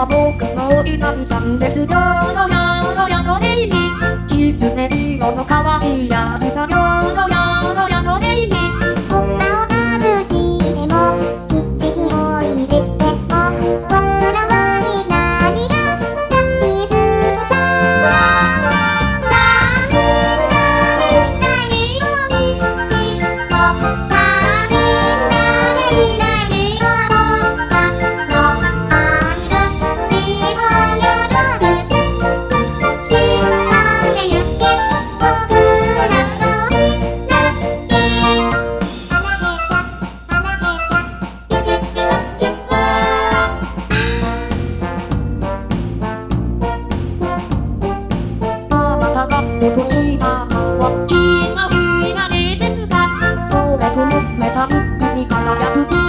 は僕もいないんですよ。それともメタルックに輝く